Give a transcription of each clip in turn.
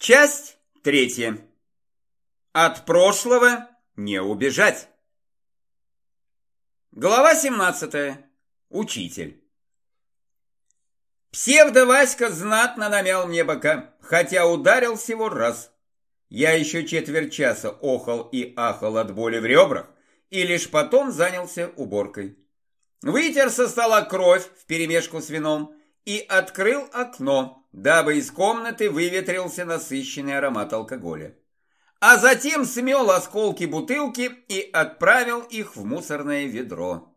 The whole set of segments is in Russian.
Часть третья. От прошлого не убежать. Глава 17. Учитель. Псевдо-Васька знатно намял мне бока, хотя ударил всего раз. Я еще четверть часа охал и ахал от боли в ребрах, и лишь потом занялся уборкой. Вытер со стола кровь вперемешку с вином и открыл окно, дабы из комнаты выветрился насыщенный аромат алкоголя. А затем смел осколки бутылки и отправил их в мусорное ведро.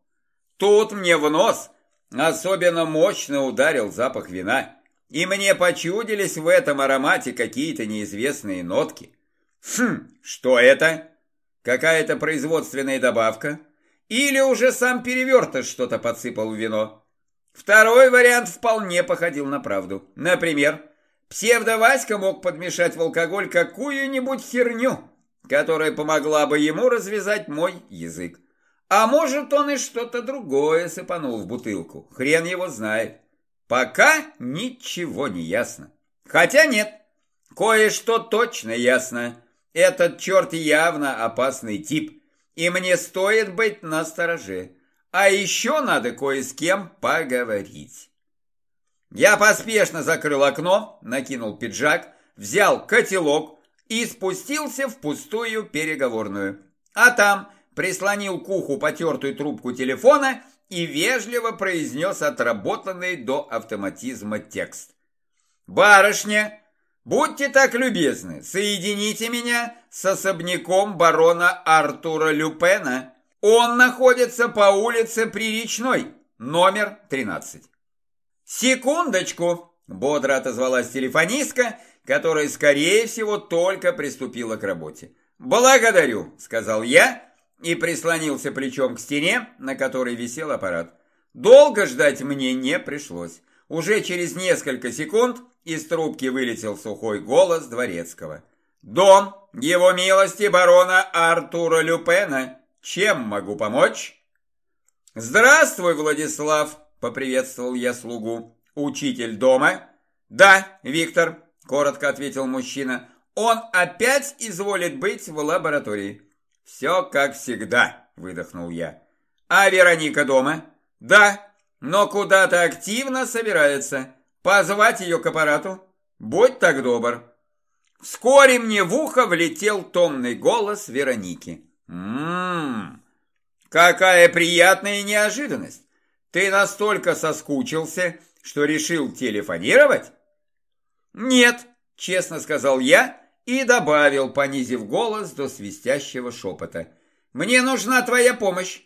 Тут мне в нос особенно мощно ударил запах вина, и мне почудились в этом аромате какие-то неизвестные нотки. Хм, что это? Какая-то производственная добавка? Или уже сам перевертыш что-то подсыпал в вино? Второй вариант вполне походил на правду. Например, псевдо-Васька мог подмешать в алкоголь какую-нибудь херню, которая помогла бы ему развязать мой язык. А может, он и что-то другое сыпанул в бутылку. Хрен его знает. Пока ничего не ясно. Хотя нет, кое-что точно ясно. Этот черт явно опасный тип, и мне стоит быть настороже. А еще надо кое с кем поговорить. Я поспешно закрыл окно, накинул пиджак, взял котелок и спустился в пустую переговорную. А там прислонил к уху потертую трубку телефона и вежливо произнес отработанный до автоматизма текст. «Барышня, будьте так любезны, соедините меня с особняком барона Артура Люпена». Он находится по улице Приречной, номер 13. Секундочку, бодро отозвалась телефонистка, которая, скорее всего, только приступила к работе. Благодарю, сказал я и прислонился плечом к стене, на которой висел аппарат. Долго ждать мне не пришлось. Уже через несколько секунд из трубки вылетел сухой голос дворецкого. «Дом его милости барона Артура Люпена!» Чем могу помочь? Здравствуй, Владислав, поприветствовал я слугу. Учитель дома? Да, Виктор, коротко ответил мужчина. Он опять изволит быть в лаборатории. Все как всегда, выдохнул я. А Вероника дома? Да, но куда-то активно собирается. Позвать ее к аппарату? Будь так добр. Вскоре мне в ухо влетел томный голос Вероники. Ммм, какая приятная неожиданность. Ты настолько соскучился, что решил телефонировать? Нет, честно сказал я и добавил, понизив голос до свистящего шепота. Мне нужна твоя помощь.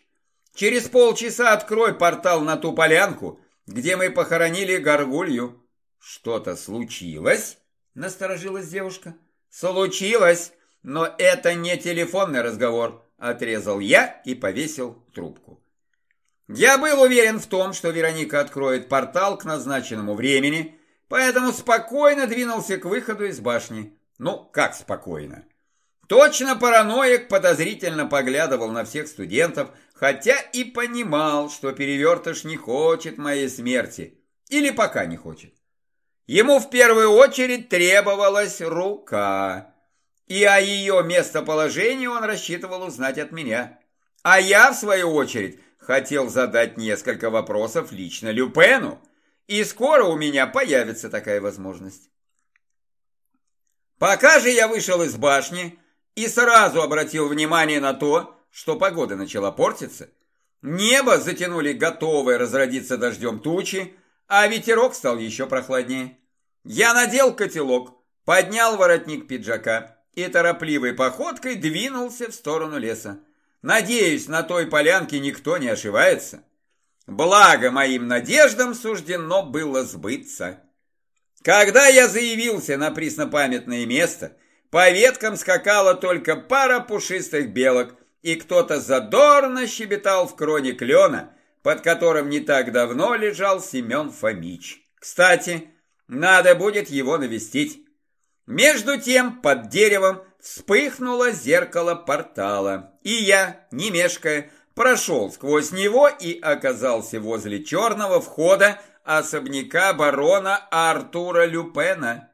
Через полчаса открой портал на ту полянку, где мы похоронили горгулью. Что-то случилось? Насторожилась девушка. Случилось, но это не телефонный разговор, отрезал я и повесил трубку. Я был уверен в том, что Вероника откроет портал к назначенному времени, поэтому спокойно двинулся к выходу из башни. Ну, как спокойно? Точно параноик подозрительно поглядывал на всех студентов, хотя и понимал, что перевертыш не хочет моей смерти. Или пока не хочет. Ему в первую очередь требовалась рука. И о ее местоположении он рассчитывал узнать от меня. А я, в свою очередь, хотел задать несколько вопросов лично Люпену. И скоро у меня появится такая возможность. Пока же я вышел из башни и сразу обратил внимание на то, что погода начала портиться. Небо затянули готовые разродиться дождем тучи, а ветерок стал еще прохладнее. Я надел котелок, поднял воротник пиджака и торопливой походкой двинулся в сторону леса. Надеюсь, на той полянке никто не ошибается. Благо моим надеждам суждено было сбыться. Когда я заявился на преснопамятное место, по веткам скакала только пара пушистых белок, и кто-то задорно щебетал в кроне клена, под которым не так давно лежал Семен Фомич. Кстати, надо будет его навестить. Между тем под деревом вспыхнуло зеркало портала, и я, не мешкая, прошел сквозь него и оказался возле черного входа особняка барона Артура Люпена.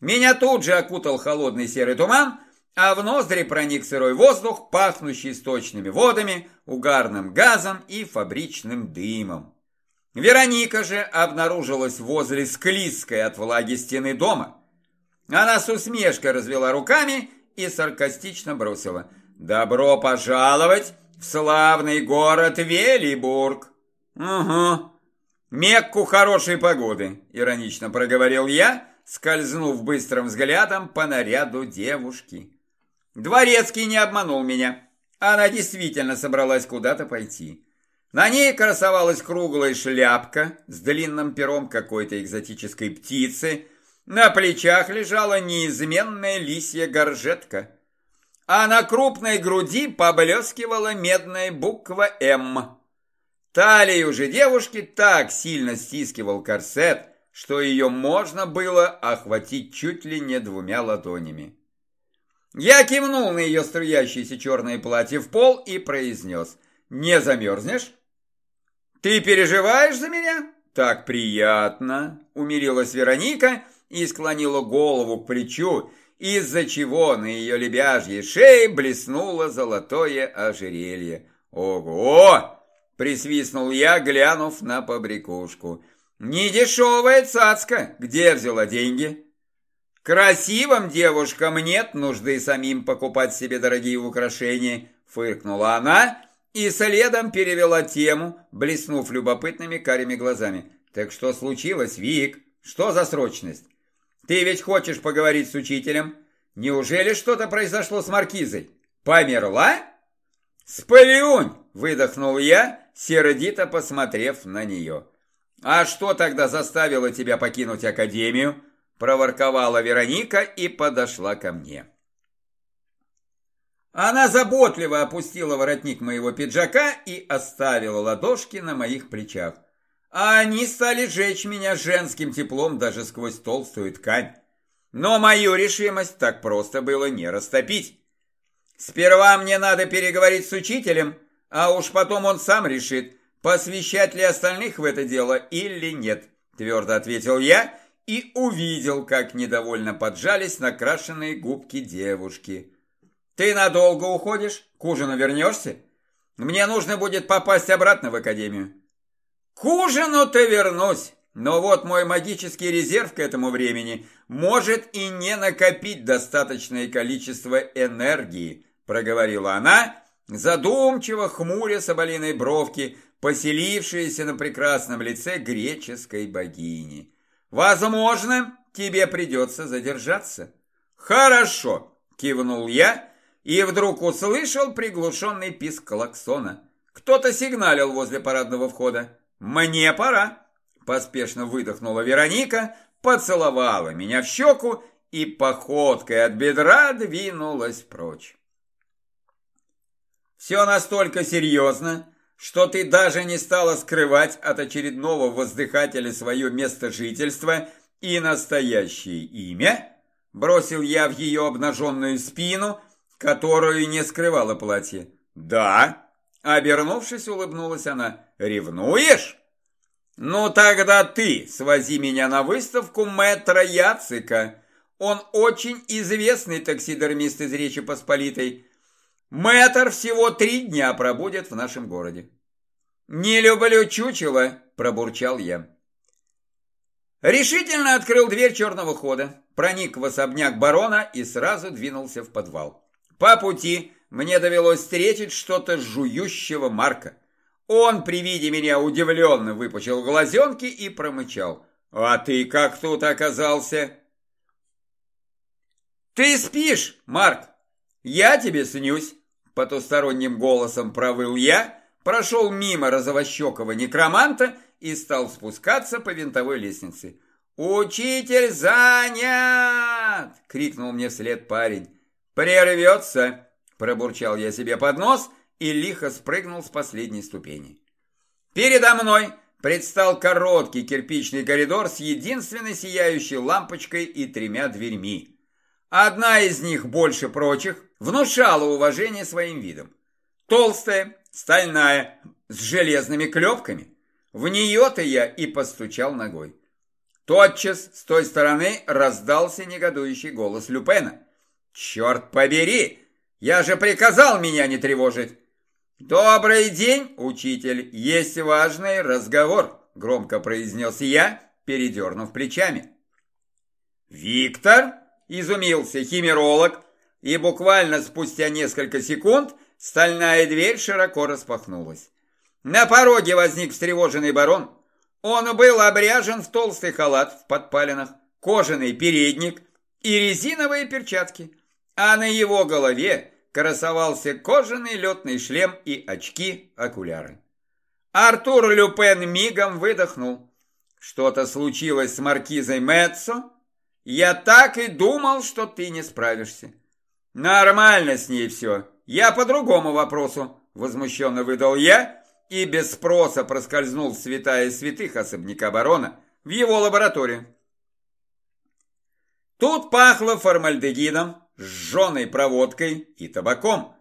Меня тут же окутал холодный серый туман, а в ноздри проник сырой воздух, пахнущий сточными водами, угарным газом и фабричным дымом. Вероника же обнаружилась возле склизкой от влаги стены дома. Она с усмешкой развела руками и саркастично бросила «Добро пожаловать в славный город Велибург!» «Угу, Мекку хорошей погоды», – иронично проговорил я, скользнув быстрым взглядом по наряду девушки. Дворецкий не обманул меня. Она действительно собралась куда-то пойти. На ней красовалась круглая шляпка с длинным пером какой-то экзотической птицы. На плечах лежала неизменная лисья горжетка. А на крупной груди поблескивала медная буква «М». Талию же девушки так сильно стискивал корсет, что ее можно было охватить чуть ли не двумя ладонями. Я кивнул на ее струящееся черное платье в пол и произнес «Не замерзнешь?» «Ты переживаешь за меня?» «Так приятно!» – умилилась Вероника и склонила голову к плечу, из-за чего на ее лебяжьей шее блеснуло золотое ожерелье. «Ого!» Присвистнул я, глянув на побрякушку. «Недешевая цацка! Где взяла деньги?» «Красивым девушкам нет нужды самим покупать себе дорогие украшения», фыркнула она и следом перевела тему, блеснув любопытными карими глазами. «Так что случилось, Вик? Что за срочность? Ты ведь хочешь поговорить с учителем? Неужели что-то произошло с Маркизой? Померла?» «Сплюнь!» – выдохнул я, сердито посмотрев на нее. «А что тогда заставило тебя покинуть академию?» проворковала Вероника и подошла ко мне. Она заботливо опустила воротник моего пиджака и оставила ладошки на моих плечах. А они стали жечь меня женским теплом даже сквозь толстую ткань. Но мою решимость так просто было не растопить. Сперва мне надо переговорить с учителем, а уж потом он сам решит, посвящать ли остальных в это дело или нет, твердо ответил я и увидел, как недовольно поджались накрашенные губки девушки. Ты надолго уходишь? К ужину вернешься? Мне нужно будет попасть обратно в академию. К ужину-то вернусь, но вот мой магический резерв к этому времени может и не накопить достаточное количество энергии, проговорила она, задумчиво хмуря соболиной бровки, поселившиеся на прекрасном лице греческой богини. «Возможно, тебе придется задержаться». «Хорошо», – кивнул я и вдруг услышал приглушенный писк клаксона. Кто-то сигналил возле парадного входа. «Мне пора», – поспешно выдохнула Вероника, поцеловала меня в щеку и походкой от бедра двинулась прочь. Все настолько серьезно, что ты даже не стала скрывать от очередного воздыхателя свое место жительства и настоящее имя? Бросил я в ее обнаженную спину, которую не скрывала платье. Да. Обернувшись, улыбнулась она. Ревнуешь? Ну тогда ты свози меня на выставку мэтра Яцика. Он очень известный таксидермист из Речи Посполитой. Мэтр всего три дня пробудет в нашем городе. «Не люблю чучело», – пробурчал я. Решительно открыл дверь черного хода, проник в особняк барона и сразу двинулся в подвал. По пути мне довелось встретить что-то жующего Марка. Он при виде меня удивленно выпучил глазенки и промычал. «А ты как тут оказался?» «Ты спишь, Марк? Я тебе снюсь!» Потусторонним голосом провыл я, прошел мимо розовощекого некроманта и стал спускаться по винтовой лестнице. «Учитель занят!» — крикнул мне вслед парень. «Прервется!» — пробурчал я себе под нос и лихо спрыгнул с последней ступени. Передо мной предстал короткий кирпичный коридор с единственной сияющей лампочкой и тремя дверьми. Одна из них больше прочих внушала уважение своим видом. Толстая, стальная, с железными клепками. В нее-то я и постучал ногой. Тотчас с той стороны раздался негодующий голос Люпена. «Черт побери! Я же приказал меня не тревожить!» «Добрый день, учитель! Есть важный разговор!» Громко произнес я, передернув плечами. «Виктор?» – изумился химеролог, и буквально спустя несколько секунд стальная дверь широко распахнулась. На пороге возник встревоженный барон. Он был обряжен в толстый халат в подпалинах, кожаный передник и резиновые перчатки, а на его голове красовался кожаный летный шлем и очки-окуляры. Артур Люпен мигом выдохнул. Что-то случилось с маркизой Мэтсо? Я так и думал, что ты не справишься. Нормально с ней все. Я по другому вопросу, возмущенно выдал я и без спроса проскользнул в святая святых особняка барона в его лабораторию. Тут пахло формальдегидом, сжженной проводкой и табаком.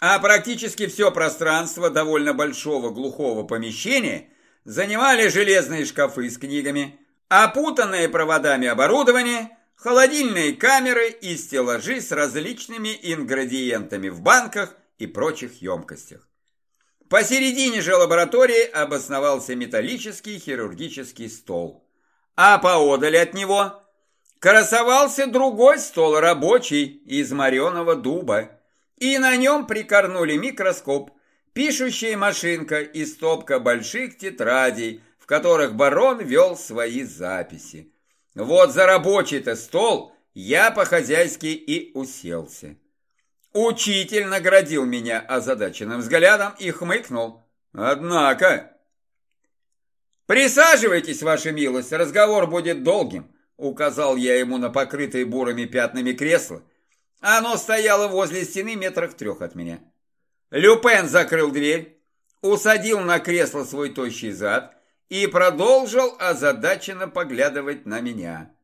А практически все пространство довольно большого глухого помещения занимали железные шкафы с книгами, опутанные проводами оборудование, холодильные камеры и стеллажи с различными ингредиентами в банках и прочих емкостях. Посередине же лаборатории обосновался металлический хирургический стол, а поодаль от него красовался другой стол рабочий из мореного дуба, и на нем прикорнули микроскоп, пишущая машинка и стопка больших тетрадей, в которых барон вел свои записи. Вот за рабочий-то стол я по-хозяйски и уселся. Учитель наградил меня озадаченным взглядом и хмыкнул. Однако... «Присаживайтесь, ваша милость, разговор будет долгим», указал я ему на покрытые бурыми пятнами кресло. Оно стояло возле стены метрах трех от меня. Люпен закрыл дверь, усадил на кресло свой тощий зад и продолжил озадаченно поглядывать на меня.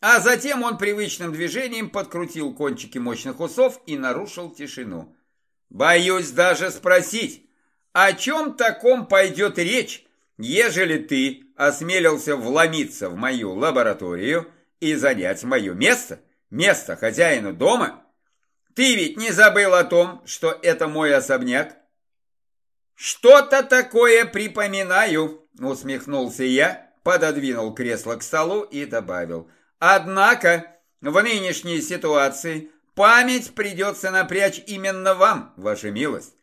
А затем он привычным движением подкрутил кончики мощных усов и нарушил тишину. «Боюсь даже спросить, о чем таком пойдет речь, ежели ты осмелился вломиться в мою лабораторию и занять мое место, место хозяина дома?» Ты ведь не забыл о том, что это мой особняк? Что-то такое припоминаю, усмехнулся я, пододвинул кресло к столу и добавил. Однако в нынешней ситуации память придется напрячь именно вам, ваша милость.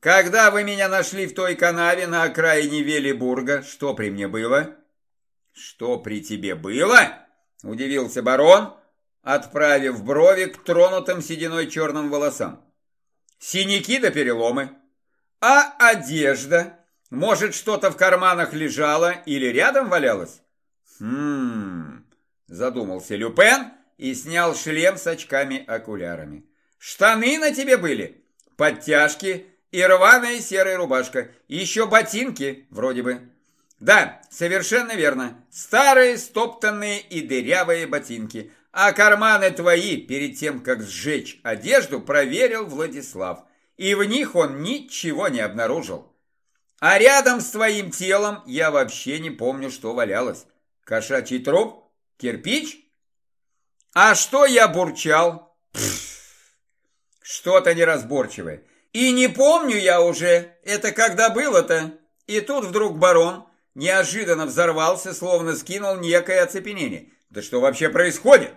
Когда вы меня нашли в той канаве на окраине Велибурга, что при мне было? Что при тебе было? Удивился барон, отправив брови к тронутым сединой черным волосам. Синяки да переломы. А одежда? Может, что-то в карманах лежало или рядом валялось? Хм, задумался Люпен и снял шлем с очками-окулярами. Штаны на тебе были? Подтяжки и рваная серая рубашка. Еще ботинки, вроде бы. Да, совершенно верно. Старые, стоптанные и дырявые ботинки. А карманы твои, перед тем, как сжечь одежду, проверил Владислав. И в них он ничего не обнаружил. А рядом с твоим телом я вообще не помню, что валялось. Кошачий труп? Кирпич? А что я бурчал? Что-то неразборчивое. И не помню я уже, это когда было-то. И тут вдруг барон неожиданно взорвался, словно скинул некое оцепенение. Да что вообще происходит?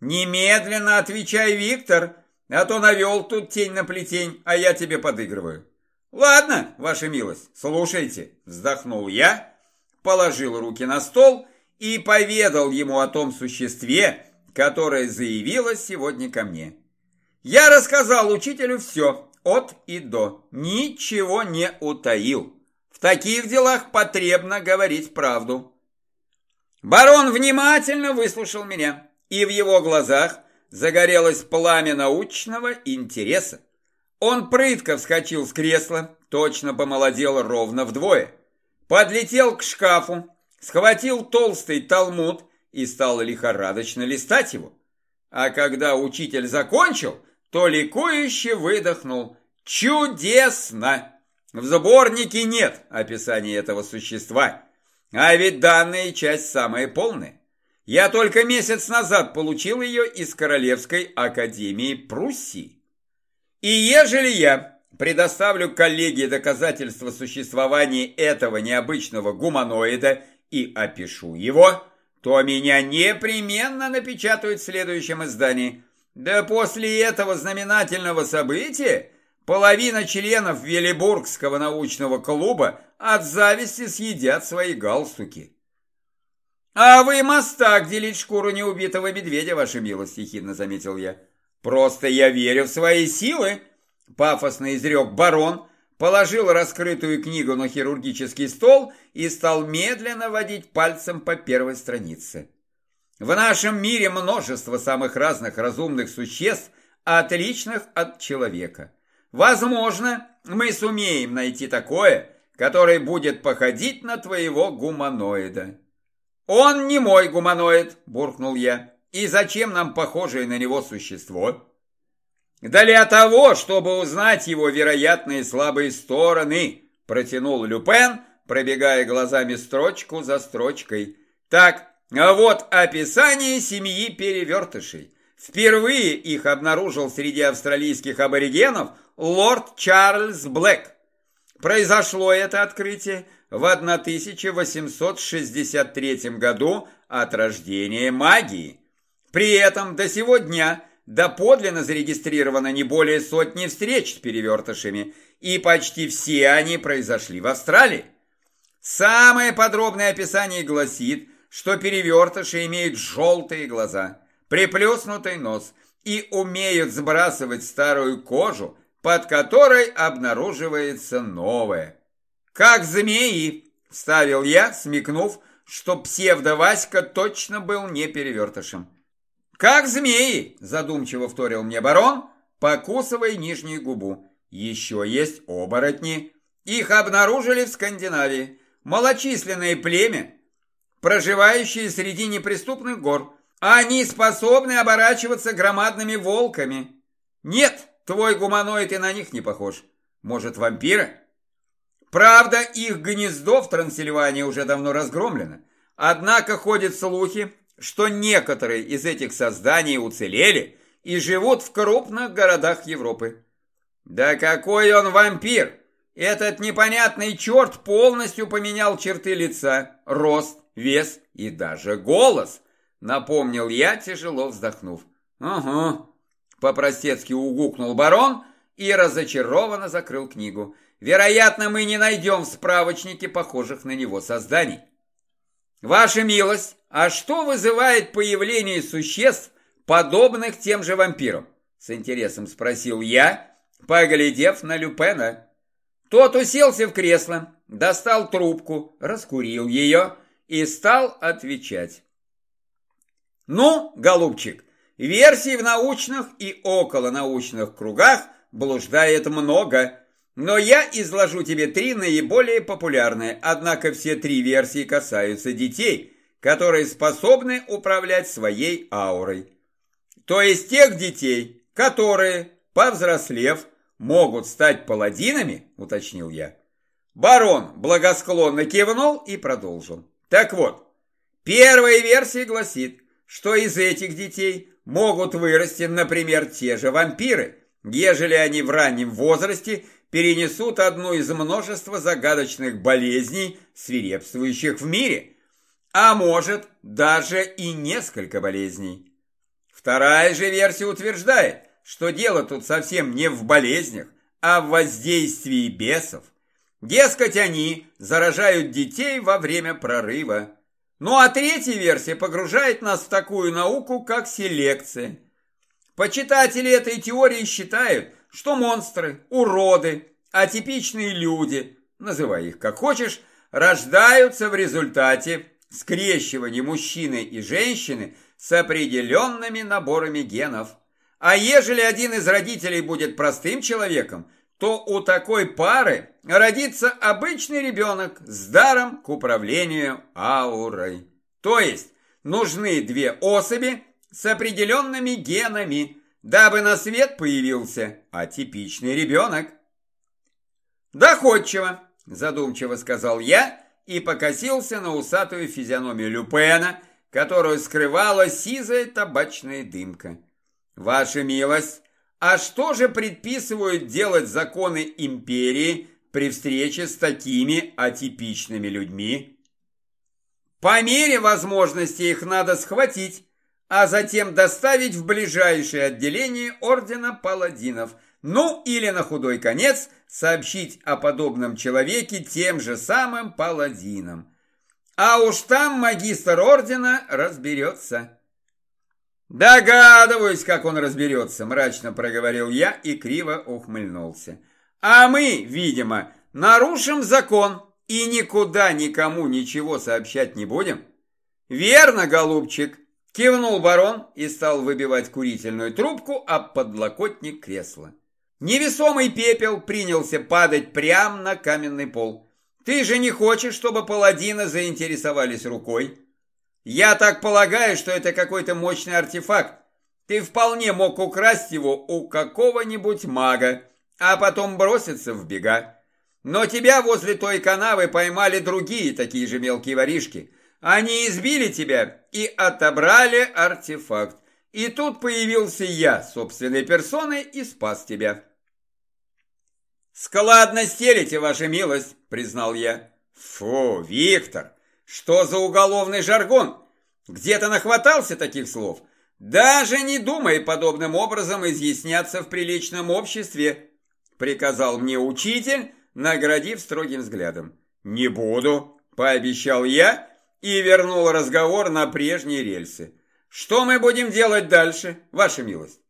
Немедленно отвечай, Виктор, а то навел тут тень на плетень, а я тебе подыгрываю. Ладно, ваша милость, слушайте, вздохнул я, положил руки на стол и поведал ему о том существе, которое заявилось сегодня ко мне. Я рассказал учителю все, от и до, ничего не утаил. В таких делах потребно говорить правду. Барон внимательно выслушал меня и в его глазах загорелось пламя научного интереса. Он прытко вскочил с кресла, точно помолодел ровно вдвое. Подлетел к шкафу, схватил толстый талмуд и стал лихорадочно листать его. А когда учитель закончил, то ликующе выдохнул. Чудесно! В сборнике нет описания этого существа. А ведь данная часть самая полная. Я только месяц назад получил ее из Королевской Академии Пруссии. И ежели я предоставлю коллеге доказательства существования этого необычного гуманоида и опишу его, то меня непременно напечатают в следующем издании. Да после этого знаменательного события половина членов Велибургского научного клуба от зависти съедят свои галстуки. «А вы мастак делить шкуру неубитого медведя, ваша милость», – ехидно заметил я. «Просто я верю в свои силы», – пафосно изрек барон, положил раскрытую книгу на хирургический стол и стал медленно водить пальцем по первой странице. В нашем мире множество самых разных разумных существ, отличных от человека. Возможно, мы сумеем найти такое, которое будет походить на твоего гуманоида. Он не мой гуманоид, буркнул я. И зачем нам похожее на него существо? Для того, чтобы узнать его вероятные слабые стороны, протянул Люпен, пробегая глазами строчку за строчкой. Так, а вот описание семьи перевертышей. Впервые их обнаружил среди австралийских аборигенов лорд Чарльз Блэк. Произошло это открытие в 1863 году от рождения магии. При этом до сего дня доподлинно зарегистрировано не более сотни встреч с перевертышами, и почти все они произошли в Австралии. Самое подробное описание гласит, что перевертыши имеют желтые глаза, приплюснутый нос и умеют сбрасывать старую кожу, под которой обнаруживается новая. «Как змеи!» – вставил я, смекнув, что псевдо-Васька точно был не перевертышем. «Как змеи!» – задумчиво вторил мне барон, покусывая нижнюю губу. «Еще есть оборотни. Их обнаружили в Скандинавии. Малочисленное племя, проживающие среди неприступных гор. Они способны оборачиваться громадными волками. Нет, твой гуманоид и на них не похож. Может, вампиры? Правда, их гнездо в Трансильвании уже давно разгромлено. Однако ходят слухи, что некоторые из этих созданий уцелели и живут в крупных городах Европы. Да какой он вампир! Этот непонятный черт полностью поменял черты лица, рост, вес и даже голос, напомнил я, тяжело вздохнув. Ага, по-простецки угукнул барон и разочарованно закрыл книгу. Вероятно, мы не найдем в справочнике похожих на него созданий. Ваша милость, а что вызывает появление существ, подобных тем же вампирам? С интересом спросил я, поглядев на Люпена. Тот уселся в кресло, достал трубку, раскурил ее и стал отвечать. Ну, голубчик, версий в научных и околонаучных кругах блуждает много, но я изложу тебе три наиболее популярные, однако все три версии касаются детей, которые способны управлять своей аурой. То есть тех детей, которые, повзрослев, могут стать паладинами, уточнил я. Барон благосклонно кивнул и продолжил. Так вот, первая версия гласит, что из этих детей могут вырасти, например, те же вампиры, ежели они в раннем возрасте перенесут одну из множества загадочных болезней, свирепствующих в мире, а может, даже и несколько болезней. Вторая же версия утверждает, что дело тут совсем не в болезнях, а в воздействии бесов. Дескать, они заражают детей во время прорыва. Ну а третья версия погружает нас в такую науку, как селекция. Почитатели этой теории считают, что монстры, уроды, атипичные люди, называй их как хочешь, рождаются в результате скрещивания мужчины и женщины с определенными наборами генов. А ежели один из родителей будет простым человеком, то у такой пары родится обычный ребенок с даром к управлению аурой. То есть нужны две особи с определенными генами, дабы на свет появился атипичный ребенок. «Доходчиво», задумчиво сказал я и покосился на усатую физиономию Люпена, которую скрывала сизая табачная дымка. «Ваша милость, а что же предписывают делать законы империи при встрече с такими атипичными людьми?» «По мере возможности их надо схватить, а затем доставить в ближайшее отделение Ордена Паладинов, ну или на худой конец сообщить о подобном человеке тем же самым Паладинам. А уж там магистр Ордена разберется. «Догадываюсь, как он разберется», – мрачно проговорил я и криво ухмыльнулся. «А мы, видимо, нарушим закон и никуда никому ничего сообщать не будем?» «Верно, голубчик», Кивнул барон и стал выбивать курительную трубку об подлокотник кресла. Невесомый пепел принялся падать прямо на каменный пол. Ты же не хочешь, чтобы паладины заинтересовались рукой? Я так полагаю, что это какой-то мощный артефакт. Ты вполне мог украсть его у какого-нибудь мага, а потом броситься в бега. Но тебя возле той канавы поймали другие такие же мелкие воришки – они избили тебя и отобрали артефакт. И тут появился я, собственной персоной, и спас тебя. «Складно стелите, ваша милость», — признал я. «Фу, Виктор, что за уголовный жаргон? Где то нахватался таких слов? Даже не думай подобным образом изъясняться в приличном обществе», — приказал мне учитель, наградив строгим взглядом. «Не буду», — пообещал я, и вернул разговор на прежние рельсы. «Что мы будем делать дальше, ваша милость?»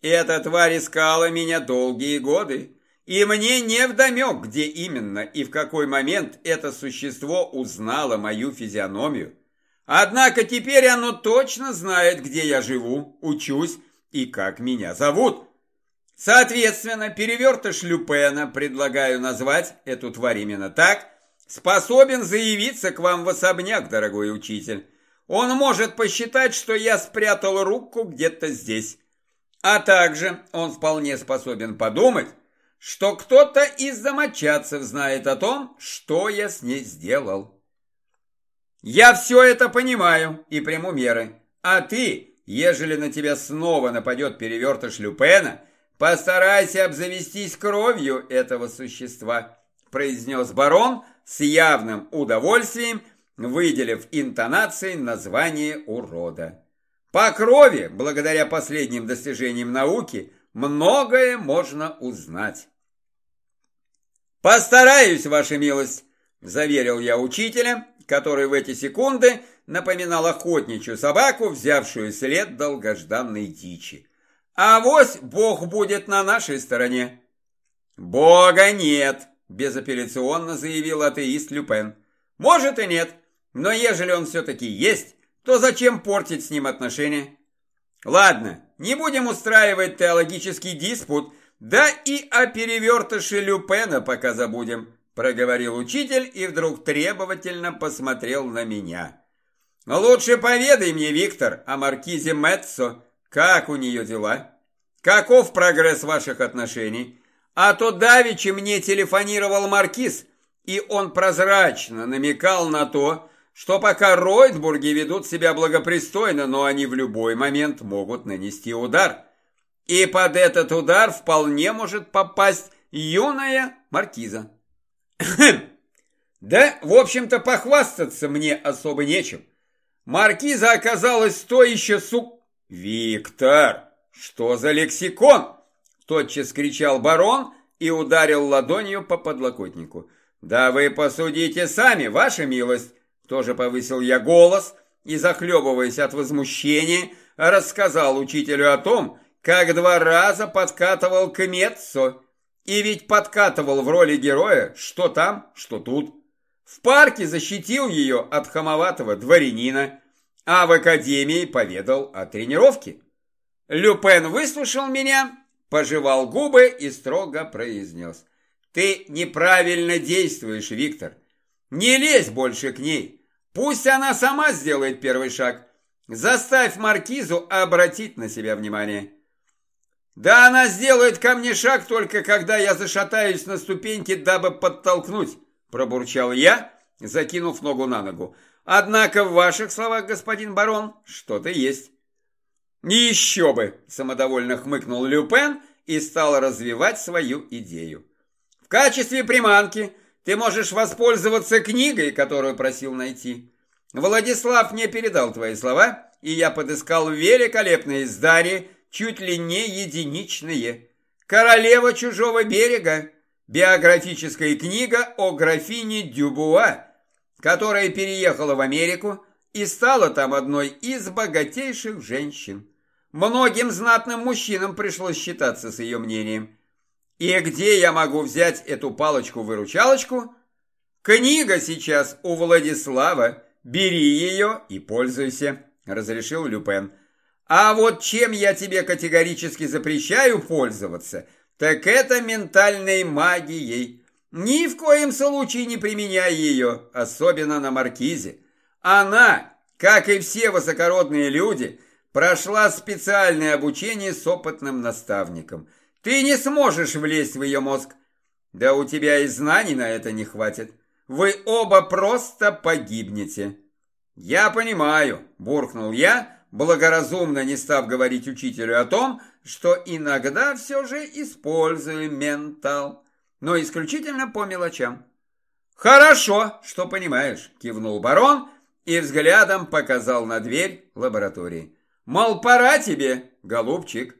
«Эта тварь искала меня долгие годы, и мне не вдомек, где именно и в какой момент это существо узнало мою физиономию. Однако теперь оно точно знает, где я живу, учусь и как меня зовут». Соответственно, перевертыш Люпена предлагаю назвать эту тварь именно так, способен заявиться к вам в особняк, дорогой учитель. Он может посчитать, что я спрятал руку где-то здесь. А также он вполне способен подумать, что кто-то из домочадцев знает о том, что я с ней сделал. Я все это понимаю и приму меры. А ты, ежели на тебя снова нападет перевертыш Люпена, постарайся обзавестись кровью этого существа, произнес барон, с явным удовольствием, выделив интонацией название урода. По крови, благодаря последним достижениям науки, многое можно узнать. «Постараюсь, ваша милость», – заверил я учителя, который в эти секунды напоминал охотничью собаку, взявшую след долгожданной дичи. «А вось Бог будет на нашей стороне». «Бога нет», безапелляционно заявил атеист Люпен. Может и нет, но ежели он все-таки есть, то зачем портить с ним отношения? Ладно, не будем устраивать теологический диспут, да и о перевертыше Люпена пока забудем, проговорил учитель и вдруг требовательно посмотрел на меня. Лучше поведай мне, Виктор, о маркизе Мэтсо, как у нее дела? Каков прогресс ваших отношений? А то давеча мне телефонировал Маркиз, и он прозрачно намекал на то, что пока Ройтбурги ведут себя благопристойно, но они в любой момент могут нанести удар. И под этот удар вполне может попасть юная маркиза. Да, в общем-то, похвастаться мне особо нечем. Маркиза оказалась то еще сук... Виктор, что за лексикон? Тотчас кричал барон и ударил ладонью по подлокотнику. «Да вы посудите сами, ваша милость!» Тоже повысил я голос и, захлебываясь от возмущения, рассказал учителю о том, как два раза подкатывал к Меццо. И ведь подкатывал в роли героя что там, что тут. В парке защитил ее от хамоватого дворянина, а в академии поведал о тренировке. Люпен выслушал меня пожевал губы и строго произнес. «Ты неправильно действуешь, Виктор. Не лезь больше к ней. Пусть она сама сделает первый шаг. Заставь Маркизу обратить на себя внимание». «Да она сделает ко мне шаг только когда я зашатаюсь на ступеньке, дабы подтолкнуть», пробурчал я, закинув ногу на ногу. «Однако в ваших словах, господин барон, что-то есть». «Еще бы!» – самодовольно хмыкнул Люпен и стал развивать свою идею. «В качестве приманки ты можешь воспользоваться книгой, которую просил найти. Владислав мне передал твои слова, и я подыскал великолепные издания, чуть ли не единичные. «Королева чужого берега» – биографическая книга о графине Дюбуа, которая переехала в Америку и стала там одной из богатейших женщин. Многим знатным мужчинам пришлось считаться с ее мнением. И где я могу взять эту палочку-выручалочку? Книга сейчас у Владислава. Бери ее и пользуйся, разрешил Люпен. А вот чем я тебе категорически запрещаю пользоваться, так это ментальной магией. Ни в коем случае не применяй ее, особенно на маркизе. Она, как и все высокородные люди, прошла специальное обучение с опытным наставником. Ты не сможешь влезть в ее мозг. Да у тебя и знаний на это не хватит. Вы оба просто погибнете. Я понимаю, буркнул я, благоразумно не став говорить учителю о том, что иногда все же используем ментал, но исключительно по мелочам. «Хорошо, что понимаешь», – кивнул барон и взглядом показал на дверь лаборатории. Мол, пора тебе, голубчик.